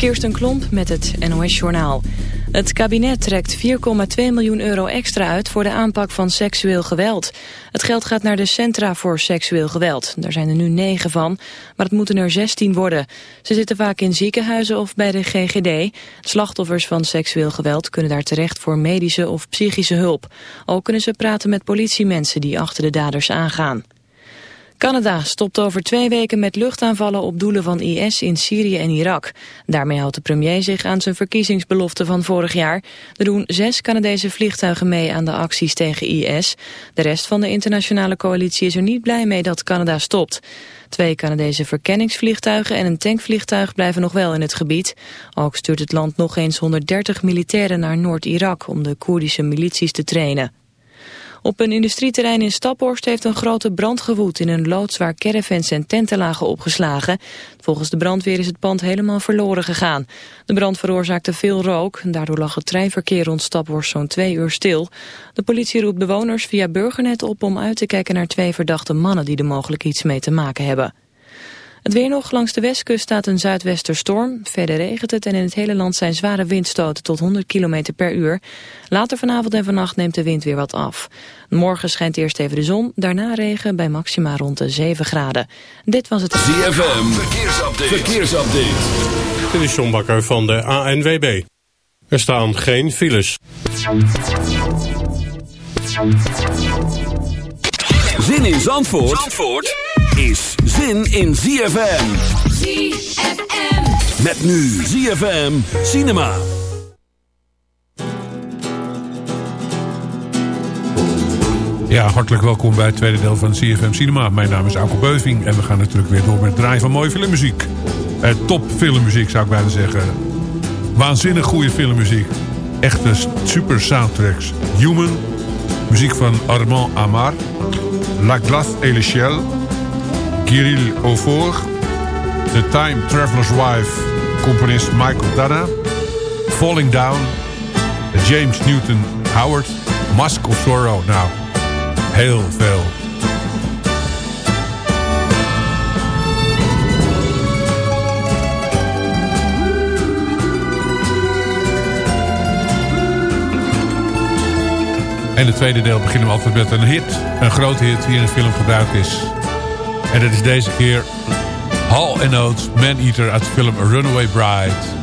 Kirsten Klomp met het NOS-journaal. Het kabinet trekt 4,2 miljoen euro extra uit voor de aanpak van seksueel geweld. Het geld gaat naar de Centra voor Seksueel Geweld. Daar zijn er nu negen van, maar het moeten er 16 worden. Ze zitten vaak in ziekenhuizen of bij de GGD. Slachtoffers van seksueel geweld kunnen daar terecht voor medische of psychische hulp. Ook kunnen ze praten met politiemensen die achter de daders aangaan. Canada stopt over twee weken met luchtaanvallen op doelen van IS in Syrië en Irak. Daarmee houdt de premier zich aan zijn verkiezingsbelofte van vorig jaar. Er doen zes Canadese vliegtuigen mee aan de acties tegen IS. De rest van de internationale coalitie is er niet blij mee dat Canada stopt. Twee Canadese verkenningsvliegtuigen en een tankvliegtuig blijven nog wel in het gebied. Ook stuurt het land nog eens 130 militairen naar Noord-Irak om de Koerdische milities te trainen. Op een industrieterrein in Staphorst heeft een grote brand gewoed in een loods waar caravans en tenten lagen opgeslagen. Volgens de brandweer is het pand helemaal verloren gegaan. De brand veroorzaakte veel rook. Daardoor lag het treinverkeer rond Staphorst zo'n twee uur stil. De politie roept bewoners via Burgernet op om uit te kijken naar twee verdachte mannen die er mogelijk iets mee te maken hebben. Het weer nog. Langs de westkust staat een zuidwesterstorm. Verder regent het en in het hele land zijn zware windstoten tot 100 km per uur. Later vanavond en vannacht neemt de wind weer wat af. Morgen schijnt eerst even de zon, daarna regen bij maxima rond de 7 graden. Dit was het... ZFM, verkeersupdate. verkeersupdate. Dit is John Bakker van de ANWB. Er staan geen files. Zin in Zandvoort? Zandvoort? Is zin in ZFM. ZFM. Met nu ZFM Cinema. Ja, hartelijk welkom bij het tweede deel van CFM Cinema. Mijn naam is Auke Beuving en we gaan natuurlijk weer door met het draaien van mooie filmmuziek. Eh, top filmmuziek zou ik bijna zeggen. Waanzinnig goede filmmuziek. Echte super soundtracks. Human, muziek van Armand Amar. La Glace et le Ciel, Kirill Ofor. The Time Traveler's Wife, componist Michael Dana. Falling Down, James Newton Howard. Mask of Sorrow. Nou, heel veel. En het tweede deel beginnen we altijd met een hit. Een grote hit die in de film gebruikt is. En dat is deze keer Hall Oates, Man Eater uit de film Runaway Bride.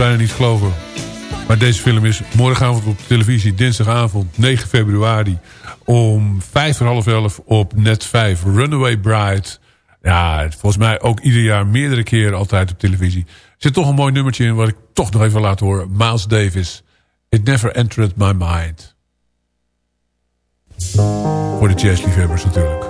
Bijna niet geloven. Maar deze film is morgenavond op televisie, dinsdagavond 9 februari... om vijf voor half elf op net 5, Runaway Bride. Ja, volgens mij ook ieder jaar meerdere keren altijd op televisie. Er zit toch een mooi nummertje in wat ik toch nog even laten horen. Miles Davis, It Never Entered My Mind. Voor de jazzliefhebbers natuurlijk.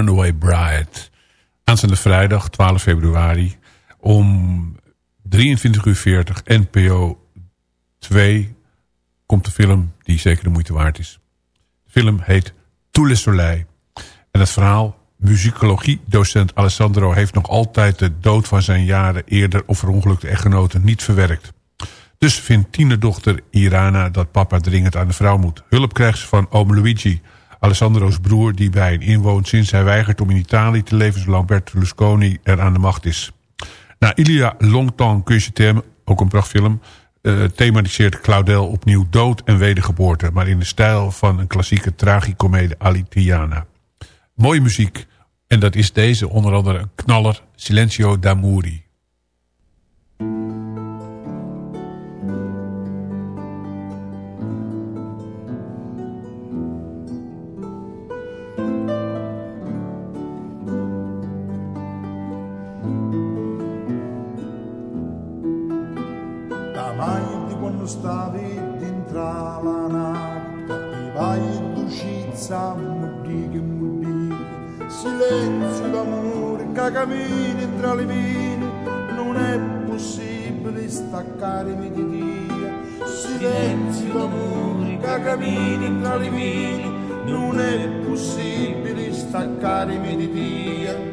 Runaway Bride. Aanstaande vrijdag 12 februari om 23 uur 40 NPO 2 komt de film die zeker de moeite waard is. De film heet Tous. En het verhaal, muzikologie-docent Alessandro heeft nog altijd de dood van zijn jaren eerder of verongelukte echtgenoten niet verwerkt. Dus vindt tienerdochter Irana dat papa dringend aan de vrouw moet. Hulp krijgt ze van oom Luigi, Alessandro's broer die bij een inwoont sinds hij weigert om in Italië te leven zolang Berlusconi er aan de macht is. Na Ilia Longtemps que je ook een prachtfilm. Uh, thematiseert Claudel opnieuw dood en wedergeboorte. Maar in de stijl van een klassieke tragicomedie Alitiana. Mooie muziek. En dat is deze onder andere een knaller. Silencio d'Amuri. Cammini tra le vine, non è possibile staccarmi di Dio. Silenzio d'amore, che cammini tra le vine, non è possibile staccarmi di Dio.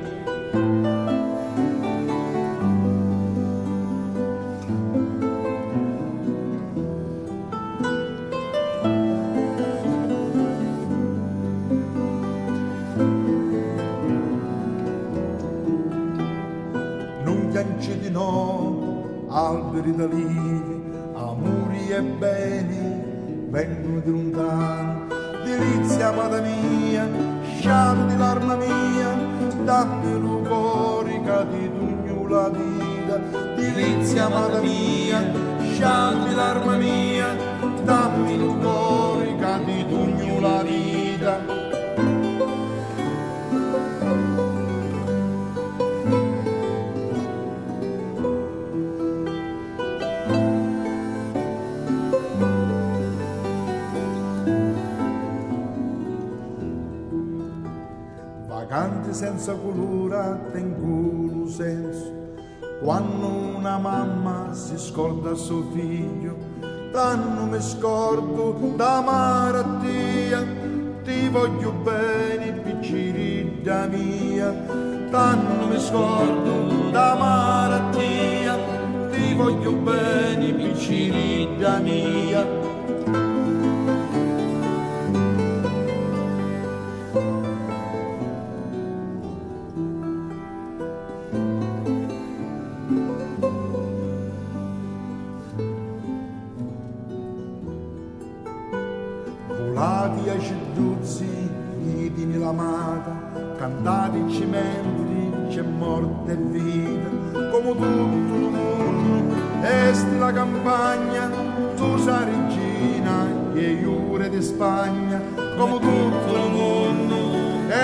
Alberi d'alivi, amori e beni vengono di lontano. Delizia amata mia, sciame di l'arma mia, dammi l'ugorica di tugno la vita. Delizia amata mia, sciame di l'arma mia, dammi l'ugorica senza colura tengono senso. Quando una mamma si scorda suo figlio, tanto mi scordo da malattia, ti voglio bene piccirita mia, tanto mi scordo da malattia, ti voglio bene piccirita mia.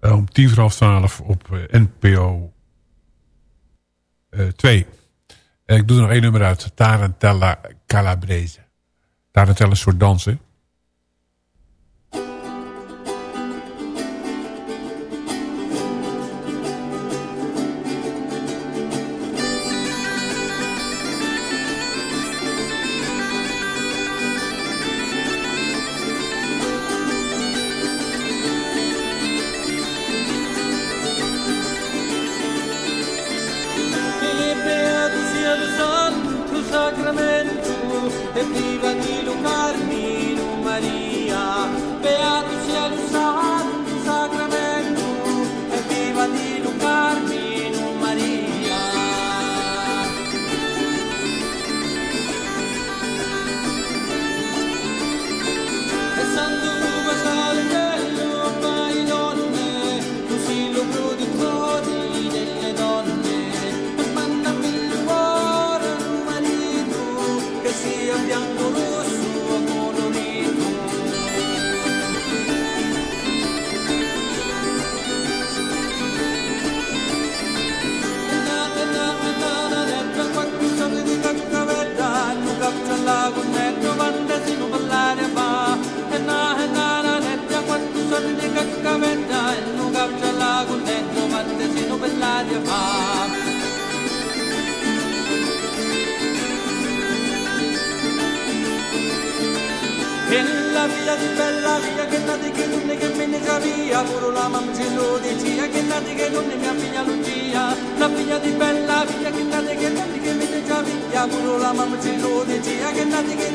Uh, om tien voor half twaalf op uh, NPO uh, 2. ik doe er nog één nummer uit. Tarantella Calabrese. Tarantella is een soort dansen. Nati che non ne mia figlia Lucia la figlia di bella via che nati che nati che me ne già via. Pure la mamma ce lo dice che nati che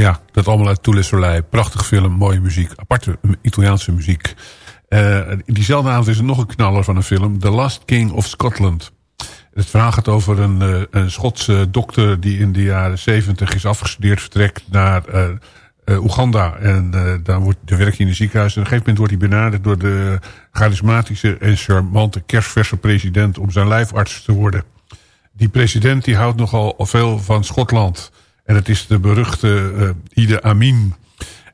Ja, dat allemaal uit Toele. Prachtig film, mooie muziek. Aparte Italiaanse muziek. Uh, diezelfde avond is er nog een knaller van een film. The Last King of Scotland. Het verhaal gaat over een, uh, een Schotse dokter... die in de jaren zeventig is afgestudeerd... vertrekt naar uh, Oeganda. En daar, wordt, daar werkt hij in een ziekenhuis. En op een gegeven moment wordt hij benaderd... door de charismatische en charmante kerstverse president... om zijn lijfarts te worden. Die president die houdt nogal veel van Schotland... En het is de beruchte uh, Ide Amin.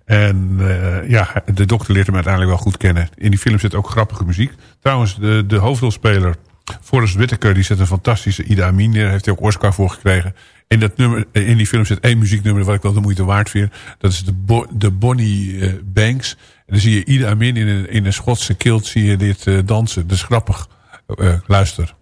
En uh, ja, de dokter leert hem uiteindelijk wel goed kennen. In die film zit ook grappige muziek. Trouwens, de, de hoofdrolspeler Forrest Whitaker... die zet een fantastische Ide Amin neer. Heeft hij ook Oscar voor gekregen. In, dat nummer, eh, in die film zit één muzieknummer... wat ik wel de moeite waard vind. Dat is de, de Bonnie Banks. En dan zie je Ide Amin in een, in een Schotse kilt... zie je dit dansen. Dat is grappig. luister.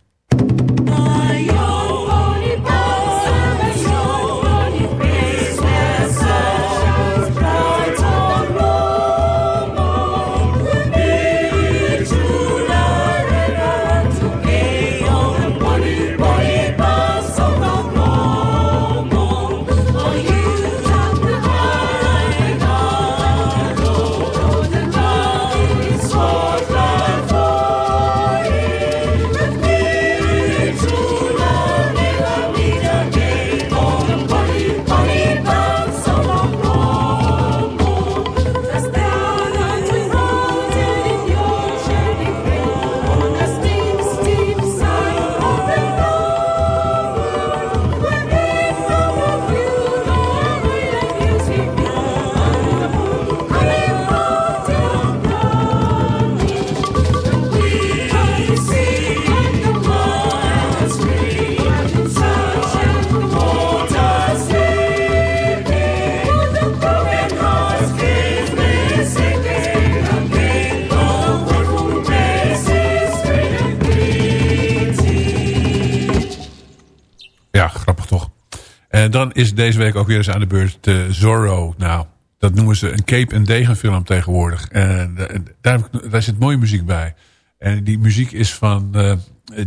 Is deze week ook weer eens aan de beurt Zorro. Nou, dat noemen ze een Cape en Degen film tegenwoordig. En uh, daar, daar zit mooie muziek bij. En die muziek is van uh,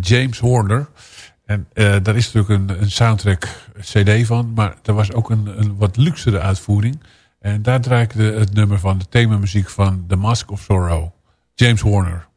James Horner. En daar is natuurlijk een, een, soundtrack cd van. Maar er was ook een, een wat luxere uitvoering. En daar draaide het nummer van de themamuziek van The Mask of Sorrow. James Horner.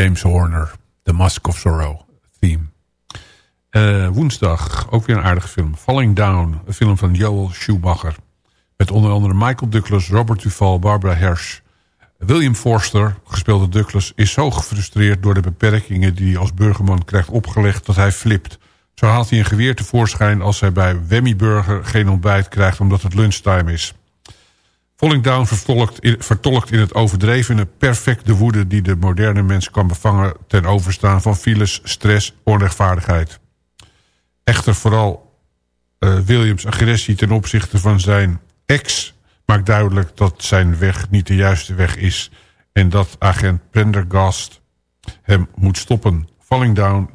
James Horner. The Mask of Sorrow theme. Uh, woensdag ook weer een aardige film. Falling Down, een film van Joel Schumacher. Met onder andere Michael Douglas, Robert Duval, Barbara Hersh. William Forster, gespeeld door Douglas, is zo gefrustreerd door de beperkingen die hij als burgerman krijgt opgelegd dat hij flipt. Zo haalt hij een geweer tevoorschijn als hij bij Wemmy Burger geen ontbijt krijgt omdat het lunchtime is. Falling Down vertolkt in, vertolkt in het overdrevene perfecte woede die de moderne mens kan bevangen ten overstaan van files, stress, onrechtvaardigheid. Echter vooral uh, Williams agressie ten opzichte van zijn ex maakt duidelijk dat zijn weg niet de juiste weg is en dat agent Prendergast hem moet stoppen. Falling Down,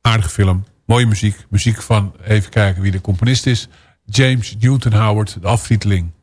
aardige film, mooie muziek. Muziek van, even kijken wie de componist is, James Newton Howard, de afvieteling.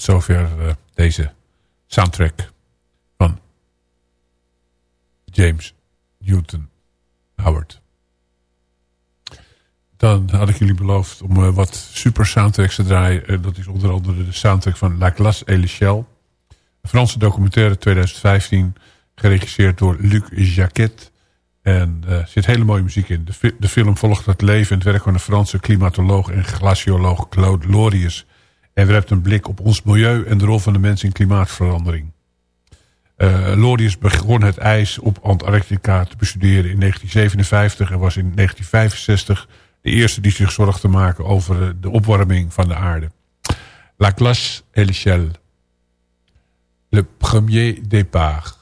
Tot zover uh, deze soundtrack van James Newton Howard. dan had ik jullie beloofd om uh, wat super soundtracks te draaien. Uh, dat is onder andere de soundtrack van La Glace et. Een Franse documentaire 2015, geregisseerd door Luc Jacquet. En er zit hele mooie muziek in. De, de, film volgt het leven en het werk van de Franse klimatoloog en glacioloog Claude Lorius. En werpt een blik op ons milieu en de rol van de mens in klimaatverandering. Uh, Lorius begon het ijs op Antarctica te bestuderen in 1957 en was in 1965 de eerste die zich zorgde maken over de opwarming van de aarde. La glace et. Le premier départ.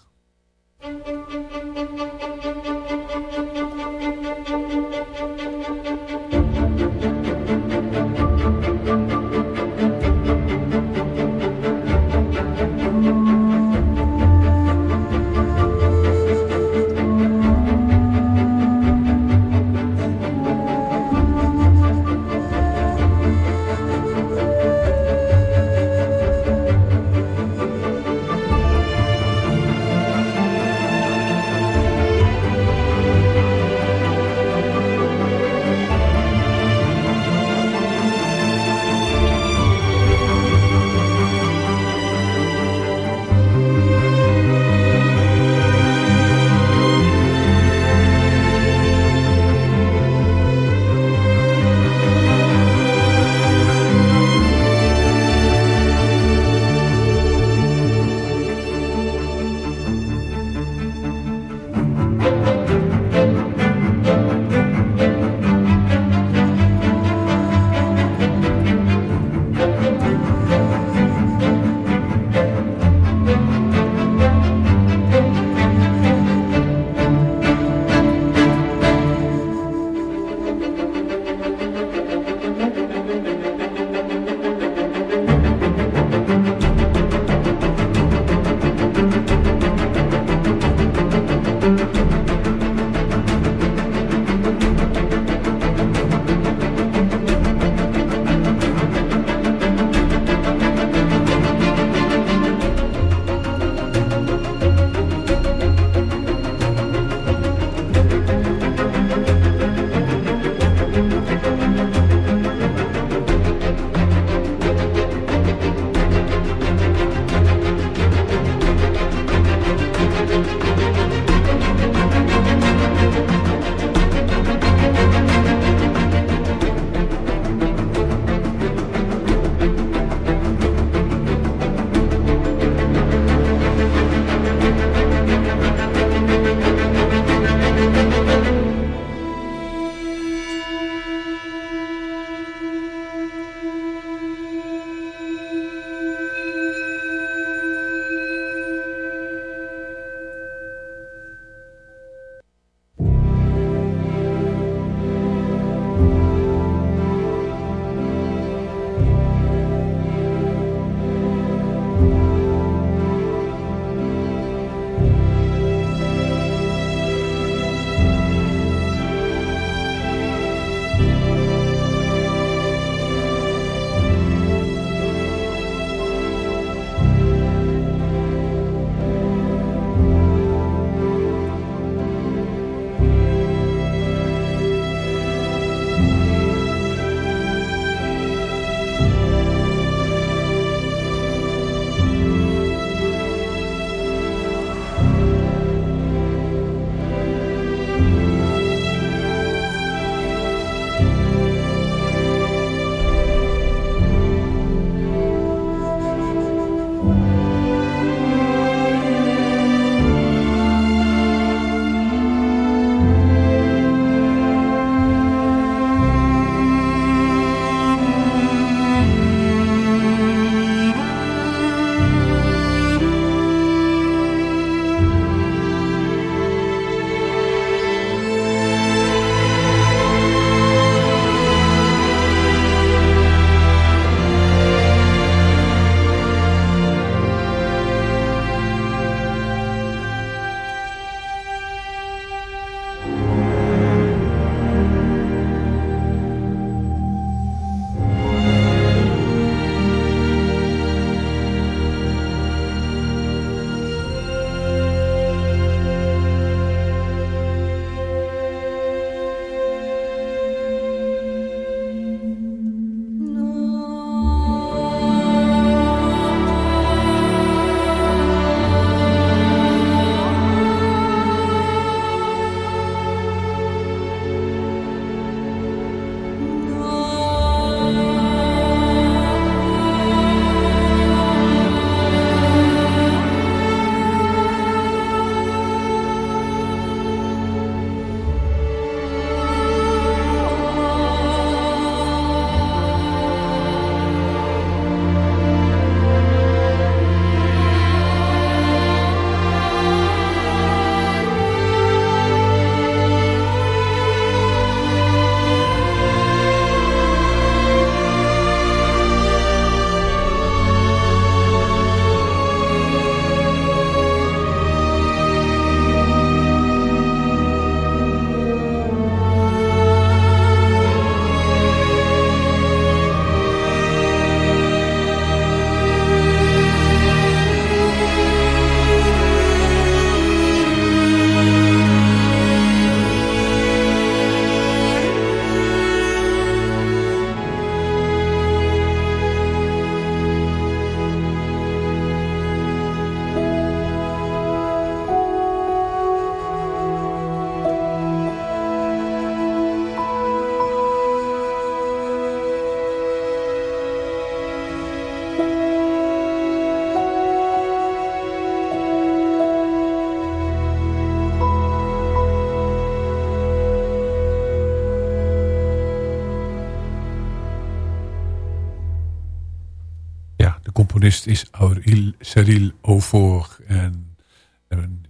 Cyril Aufort. En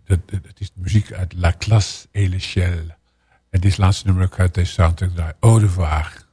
dat, is muziek uit La Classe et l'Échelle. En dit laatste nummer uit deze soundtrack draai. Au revoir.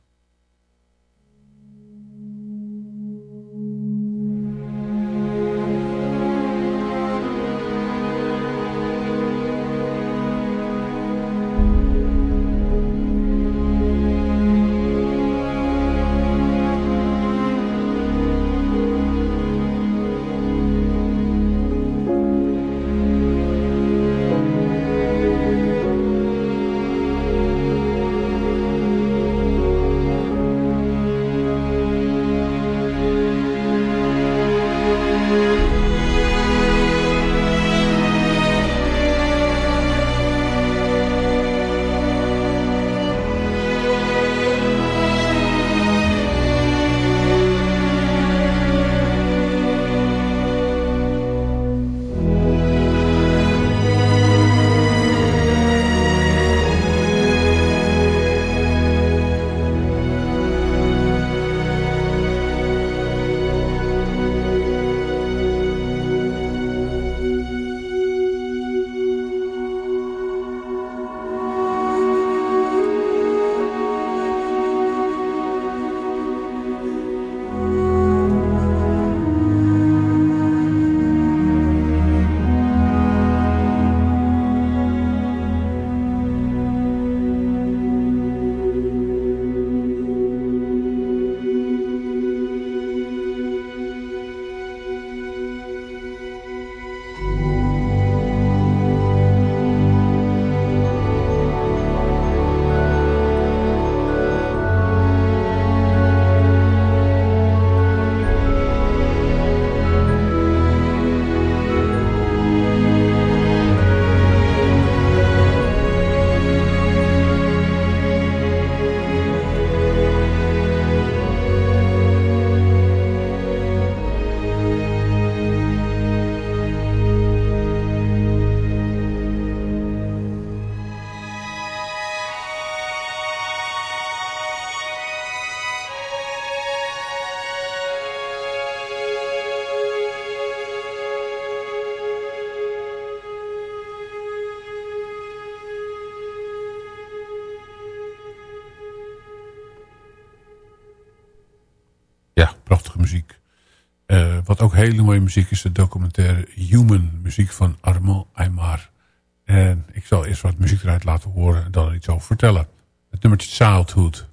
Hele mooie muziek is de documentaire Human. Muziek van Armand Aymar. En ik zal eerst wat muziek eruit laten horen en dan er iets over vertellen. Het nummertje Childhood.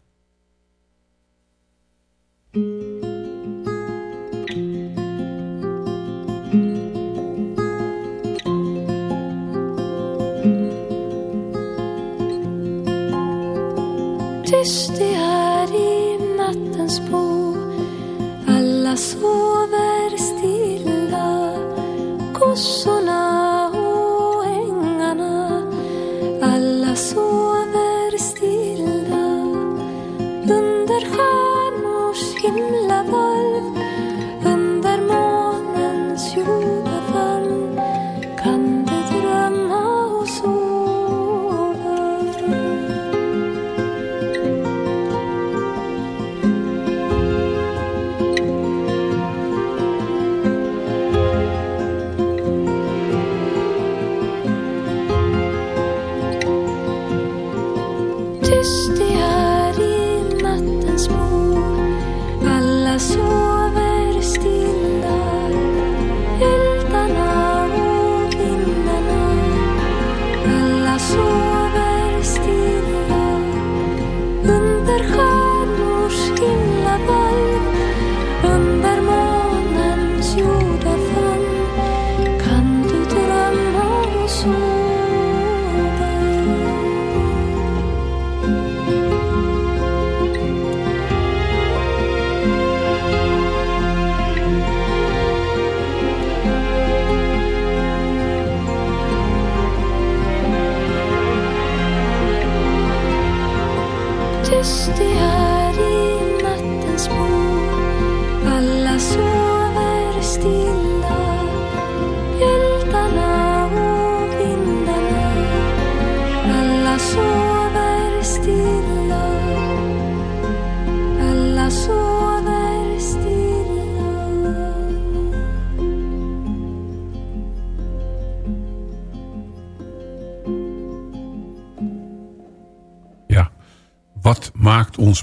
Tyst i nattens Alla looking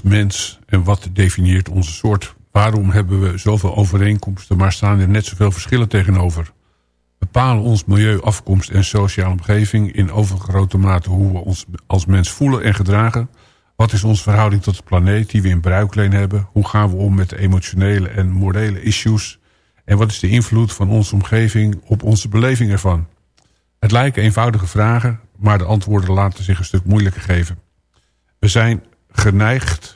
mens en wat definieert onze soort? Waarom hebben we zoveel overeenkomsten, maar staan er net zoveel verschillen tegenover? Bepalen ons milieu, afkomst en sociale omgeving in overgrote mate hoe we ons als mens voelen en gedragen? Wat is onze verhouding tot de planeet die we in bruikleen hebben? Hoe gaan we om met de emotionele en morele issues? En wat is de invloed van onze omgeving op onze beleving ervan? Het lijken eenvoudige vragen, maar de antwoorden laten zich een stuk moeilijker geven. We zijn geneigd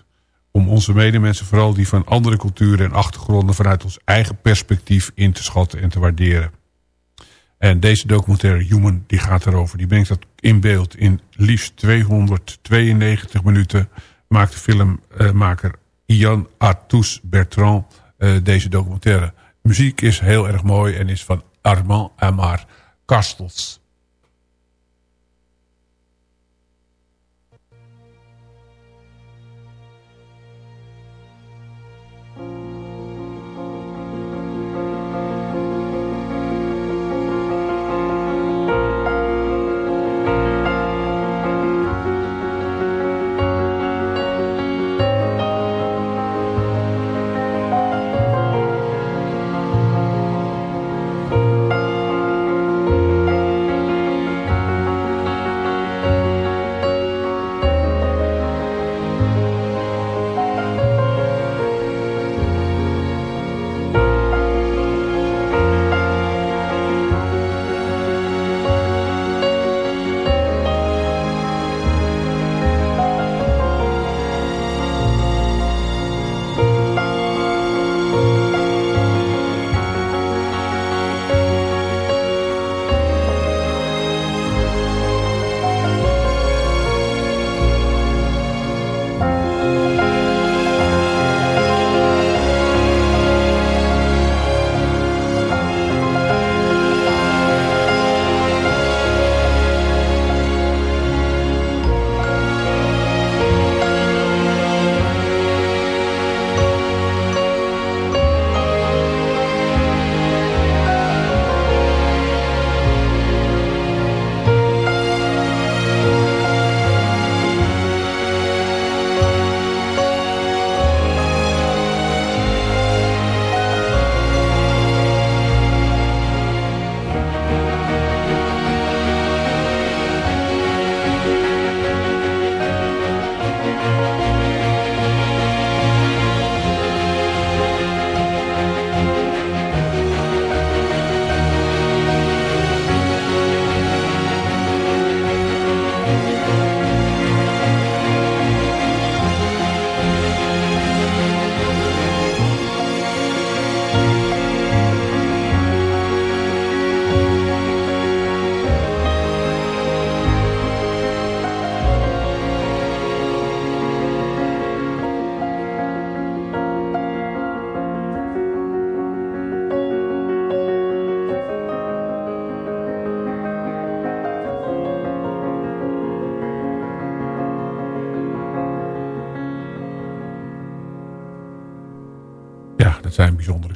om onze medemensen, vooral die van andere culturen en achtergronden... vanuit ons eigen perspectief in te schatten en te waarderen. En deze documentaire Human die gaat erover. Die brengt dat in beeld in liefst 292 minuten. Maakt de filmmaker Ian Artus Bertrand uh, deze documentaire. muziek is heel erg mooi en is van Armand Amar Castles.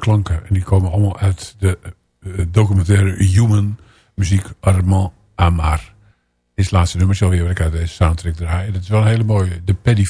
En die komen allemaal uit de uh, documentaire Human muziek Armand Amar. Is het laatste nummer, zo weer ik uit deze soundtrack draaien. Dat is wel een hele mooie. The Paddy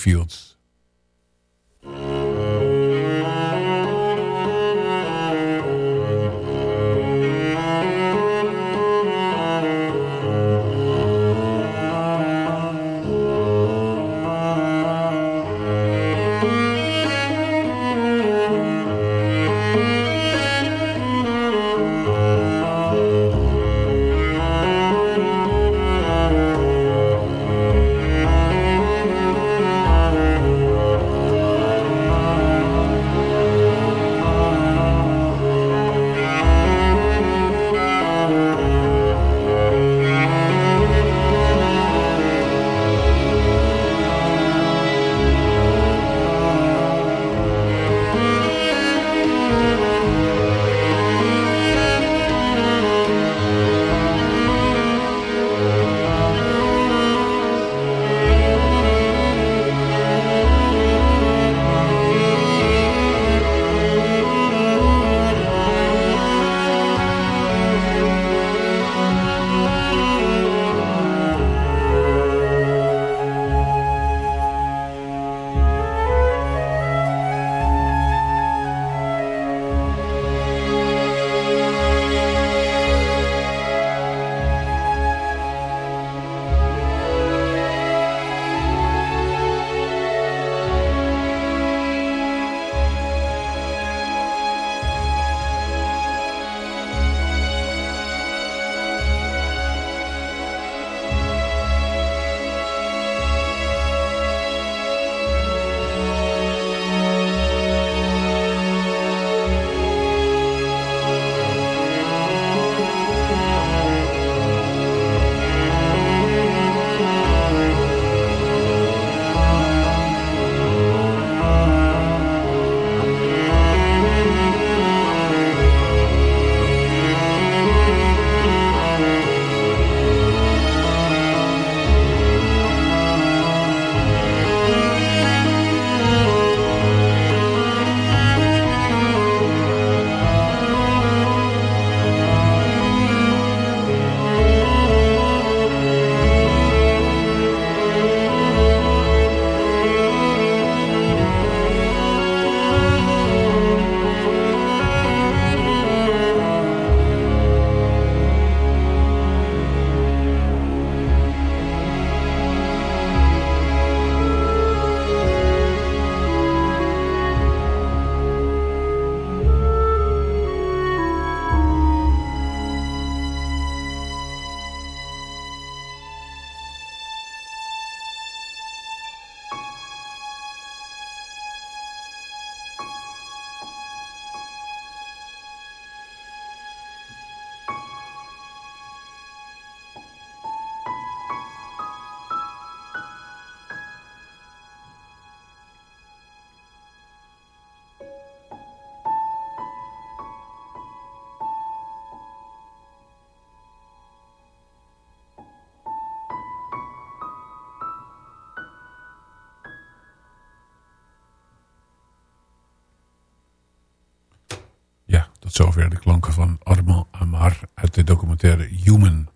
zover de klanken van Armand Amar uit de documentaire Human.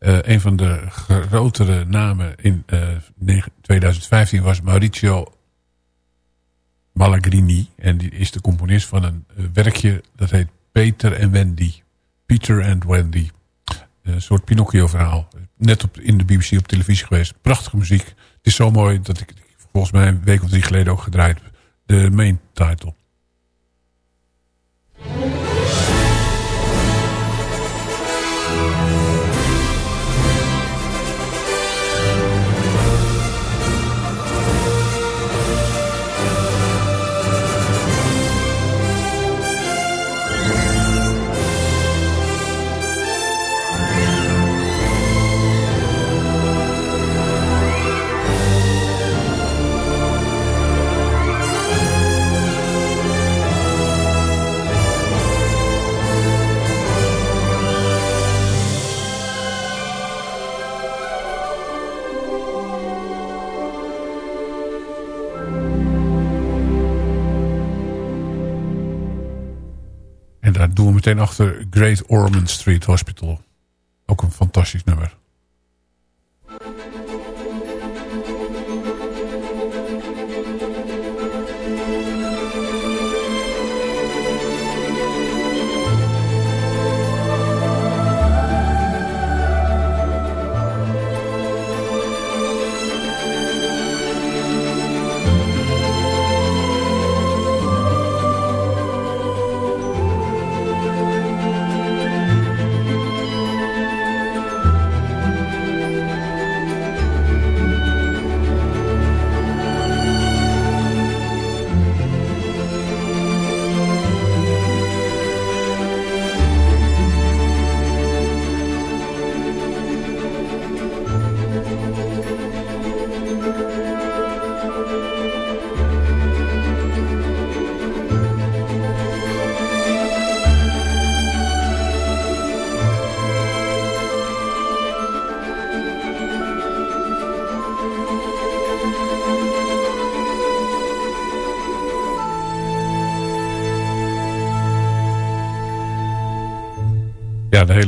Uh, een van de grotere namen in uh, 2015 was Mauricio Malagrini. En die is de componist van een werkje dat heet Peter en Wendy. Peter and Wendy. Een soort Pinocchio verhaal. Net op, in de BBC op televisie geweest. Prachtige muziek. Het is zo mooi dat ik volgens mij een week of drie geleden ook gedraaid. De main title. Meteen achter Great Ormond Street Hospital.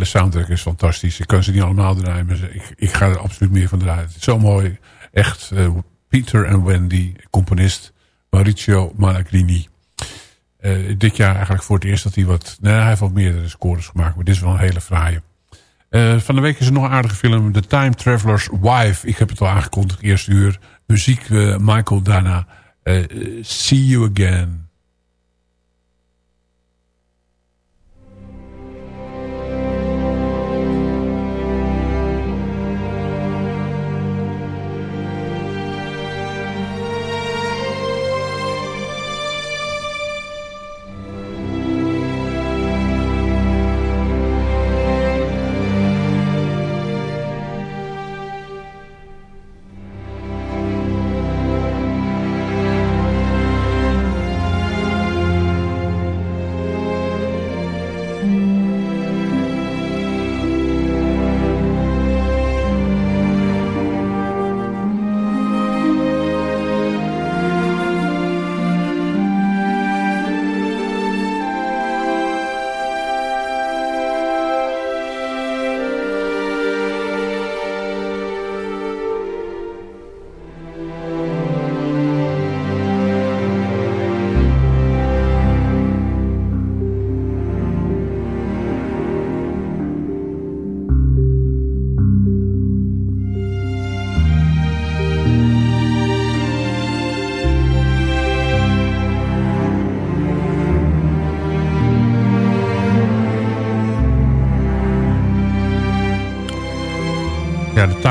Soundtrack is fantastisch. Ik kan ze niet allemaal draaien, maar ik, ik ga er absoluut meer van draaien. Zo mooi. Echt, uh, Peter en Wendy, componist Mauricio Malagrini. Uh, dit jaar eigenlijk voor het eerst dat hij wat... Nee, hij heeft al meerdere scores gemaakt, maar dit is wel een hele fraaie. Uh, van de week is er nog een aardige film. The Time Traveler's Wife. Ik heb het al aangekondigd, eerste uur. Muziek Michael Dana. See You Again.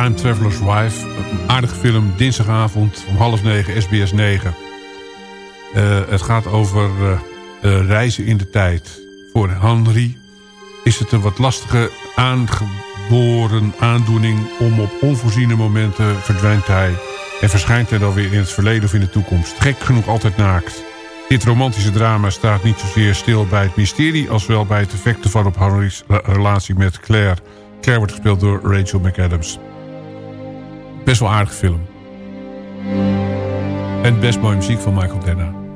Time Traveler's Wife. Een aardige film, dinsdagavond om half negen, SBS 9. Uh, het gaat over uh, reizen in de tijd. Voor Henry is het een wat lastige aangeboren aandoening... om op onvoorziene momenten verdwijnt hij... en verschijnt hij dan weer in het verleden of in de toekomst. Gek genoeg altijd naakt. Dit romantische drama staat niet zozeer stil bij het mysterie... als wel bij het effect ervan op Henry's relatie met Claire. Claire wordt gespeeld door Rachel McAdams best wel aardige film. En best mooie muziek van Michael Denna.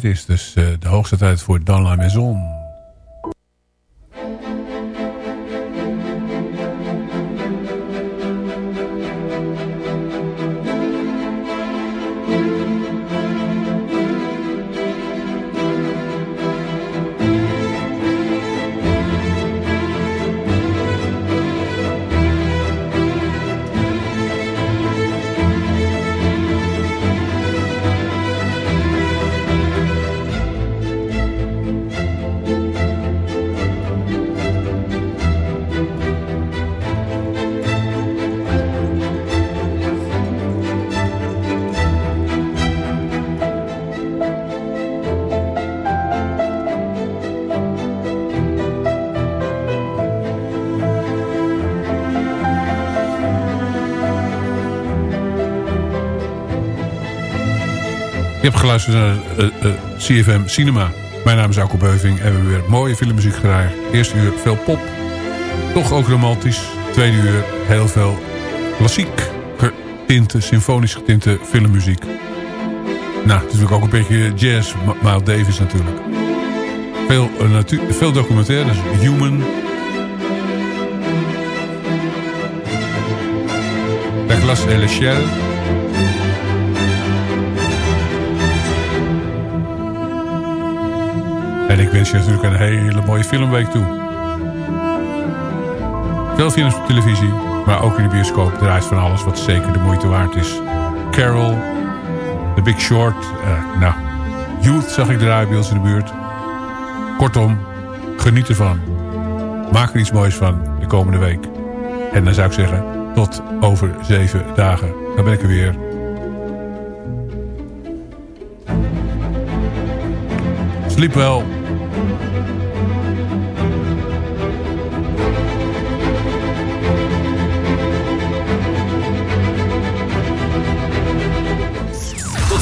Tijd is. Dus uh, de hoogste tijd voor Dans la Maison. Je hebt geluisterd naar uh, uh, CFM Cinema. Mijn naam is Alko Beuving en we hebben weer mooie filmmuziek gedraaid. Eerste uur veel pop, toch ook romantisch. Tweede uur heel veel klassiek getinte, symfonisch getinte filmmuziek. Nou, natuurlijk ook een beetje jazz, Miles Davis natuurlijk. Veel, uh, veel documentaires, Human... La Glace et l'Echelle... En ik wens je natuurlijk een hele mooie filmweek toe. Veel films op televisie, maar ook in de bioscoop draait van alles wat zeker de moeite waard is. Carol, The Big Short, uh, nou, Youth zag ik draaien bij ons in de buurt. Kortom, geniet ervan. Maak er iets moois van de komende week. En dan zou ik zeggen, tot over zeven dagen. Dan ben ik er weer. Sliep wel.